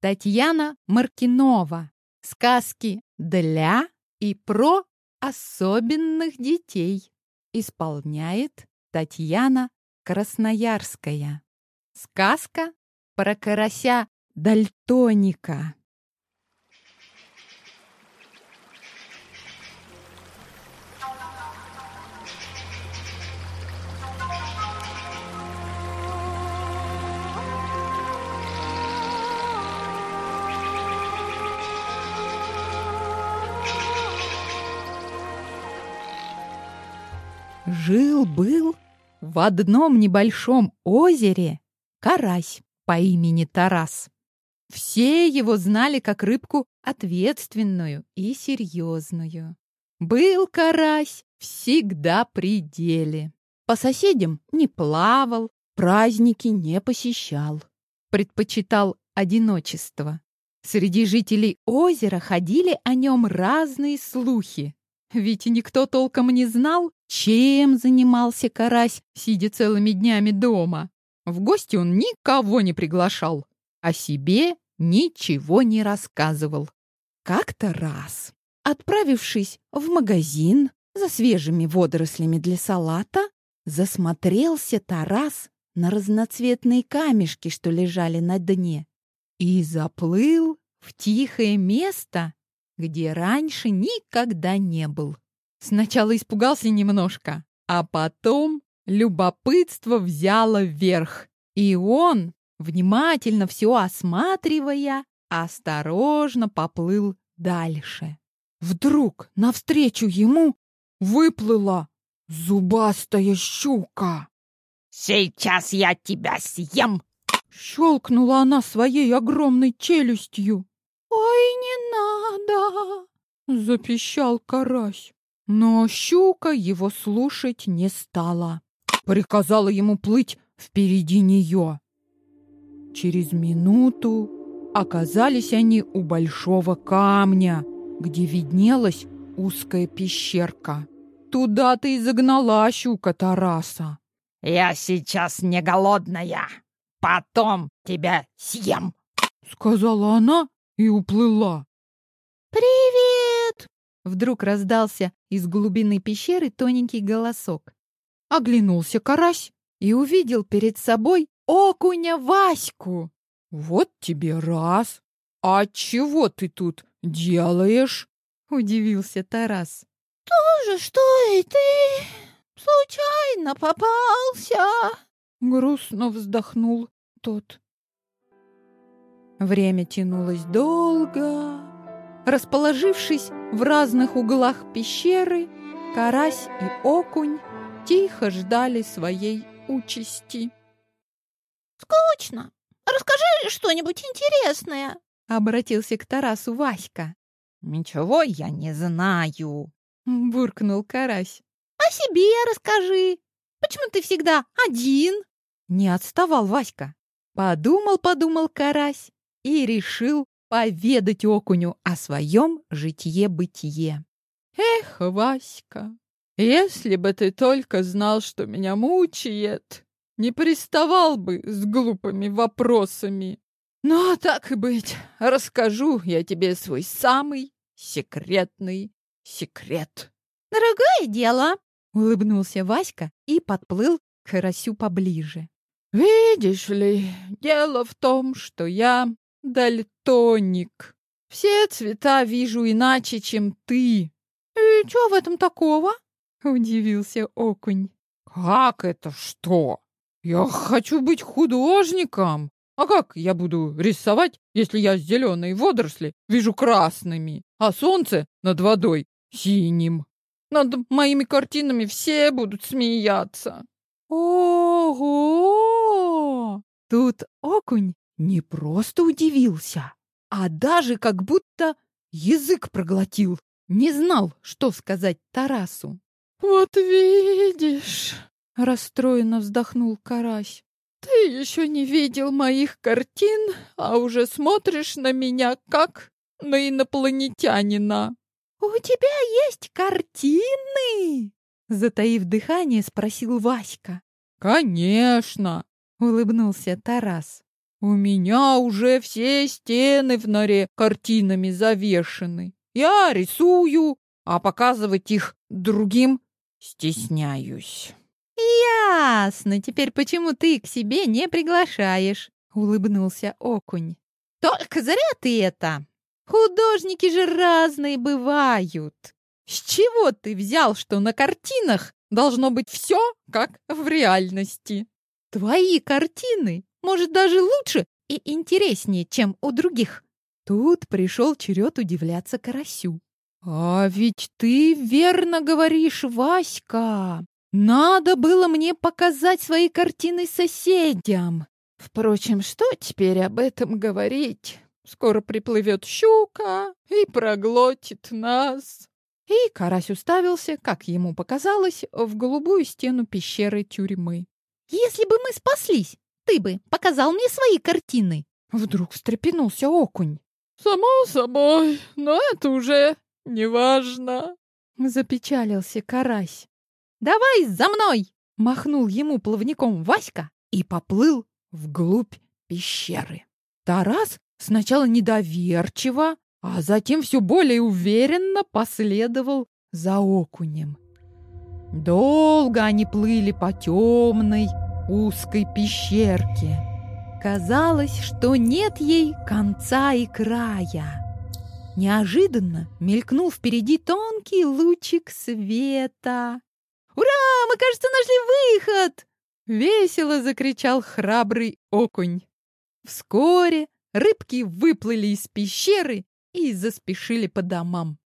Татьяна Маркинова. Сказки для и про особенных детей. Исполняет Татьяна Красноярская. Сказка про карася Дальтоника. Жил-был в одном небольшом озере карась по имени Тарас. Все его знали как рыбку ответственную и серьезную. Был карась всегда при деле. По соседям не плавал, праздники не посещал. Предпочитал одиночество. Среди жителей озера ходили о нем разные слухи. Ведь никто толком не знал, чем занимался карась, сидя целыми днями дома. В гости он никого не приглашал, о себе ничего не рассказывал. Как-то раз, отправившись в магазин за свежими водорослями для салата, засмотрелся Тарас на разноцветные камешки, что лежали на дне, и заплыл в тихое место, где раньше никогда не был. Сначала испугался немножко, а потом любопытство взяло вверх, и он, внимательно все осматривая, осторожно поплыл дальше. Вдруг навстречу ему выплыла зубастая щука. «Сейчас я тебя съем!» Щелкнула она своей огромной челюстью. «Ой, не надо!» — запищал карась. Но щука его слушать не стала. Приказала ему плыть впереди нее. Через минуту оказались они у большого камня, где виднелась узкая пещерка. Туда-то и загнала щука Тараса. «Я сейчас не голодная. Потом тебя съем!» Сказала она и уплыла. «Привет!» Вдруг раздался из глубины пещеры тоненький голосок. Оглянулся карась и увидел перед собой окуня Ваську. «Вот тебе раз! А чего ты тут делаешь?» — удивился Тарас. «То же, что и ты! Случайно попался!» Грустно вздохнул тот. Время тянулось долго. Расположившись в разных углах пещеры, карась и окунь тихо ждали своей участи. «Скучно! Расскажи что-нибудь интересное!» — обратился к Тарасу Васька. «Ничего я не знаю!» — буркнул карась. «О себе расскажи! Почему ты всегда один?» Не отставал Васька. Подумал-подумал карась и решил поведать окуню о своем житье-бытие. «Эх, Васька, если бы ты только знал, что меня мучает, не приставал бы с глупыми вопросами. Но так и быть, расскажу я тебе свой самый секретный секрет». «Дорогое дело!» — улыбнулся Васька и подплыл к карасю поближе. «Видишь ли, дело в том, что я дальтоник. Все цвета вижу иначе, чем ты. И что в этом такого? Удивился окунь. Как это что? Я хочу быть художником. А как я буду рисовать, если я зеленые водоросли вижу красными, а солнце над водой синим? Над моими картинами все будут смеяться. Ого! Тут окунь не просто удивился, а даже как будто язык проглотил. Не знал, что сказать Тарасу. «Вот видишь!» — расстроенно вздохнул Карась. «Ты еще не видел моих картин, а уже смотришь на меня как на инопланетянина». «У тебя есть картины?» Затаив дыхание, спросил Васька. «Конечно!» — улыбнулся Тарас. У меня уже все стены в норе картинами завешены. Я рисую, а показывать их другим стесняюсь. Ясно, теперь почему ты к себе не приглашаешь, улыбнулся окунь. Только зря ты это. Художники же разные бывают. С чего ты взял, что на картинах должно быть все, как в реальности? Твои картины, может, даже лучше и интереснее, чем у других. Тут пришел черед удивляться Карасю. «А ведь ты верно говоришь, Васька. Надо было мне показать свои картины соседям. Впрочем, что теперь об этом говорить? Скоро приплывет щука и проглотит нас». И Карась уставился, как ему показалось, в голубую стену пещеры тюрьмы. «Если бы мы спаслись, ты бы показал мне свои картины!» Вдруг встрепенулся окунь. «Само собой, но это уже неважно!» Запечалился Карась. «Давай за мной!» Махнул ему плавником Васька и поплыл вглубь пещеры. Тарас сначала недоверчиво, а затем все более уверенно последовал за окунем. Долго они плыли по темной, узкой пещерке. Казалось, что нет ей конца и края. Неожиданно мелькнул впереди тонкий лучик света. «Ура! Мы, кажется, нашли выход!» Весело закричал храбрый окунь. Вскоре рыбки выплыли из пещеры и заспешили по домам.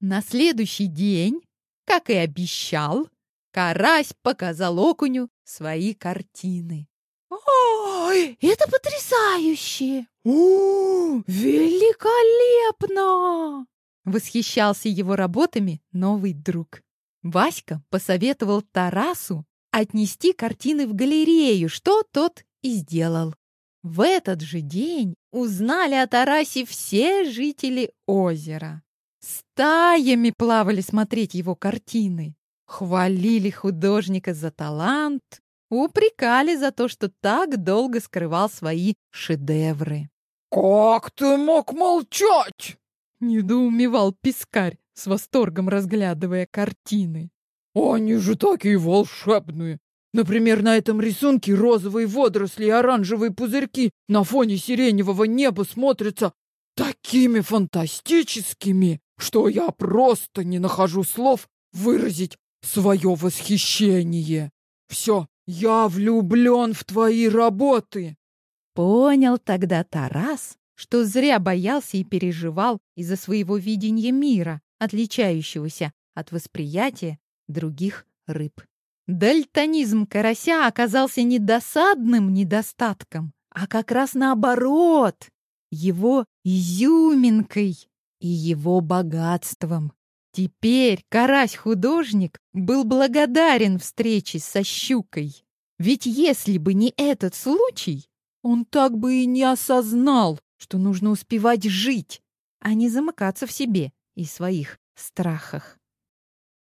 На следующий день, как и обещал, Карась показал окуню свои картины. «Ой, это потрясающе!» «О, великолепно!» Восхищался его работами новый друг. Васька посоветовал Тарасу отнести картины в галерею, что тот и сделал. В этот же день узнали о Тарасе все жители озера. Стаями плавали смотреть его картины. Хвалили художника за талант, упрекали за то, что так долго скрывал свои шедевры. «Как ты мог молчать?» — недоумевал Пискарь, с восторгом разглядывая картины. «Они же такие волшебные! Например, на этом рисунке розовые водоросли и оранжевые пузырьки на фоне сиреневого неба смотрятся такими фантастическими, что я просто не нахожу слов выразить свое восхищение. Все, я влюблен в твои работы. Понял тогда Тарас, что зря боялся и переживал из-за своего видения мира, отличающегося от восприятия других рыб. Дальтонизм карася оказался не досадным недостатком, а как раз наоборот, его изюминкой и его богатством. Теперь карась-художник был благодарен встрече со щукой. Ведь если бы не этот случай, он так бы и не осознал, что нужно успевать жить, а не замыкаться в себе и своих страхах.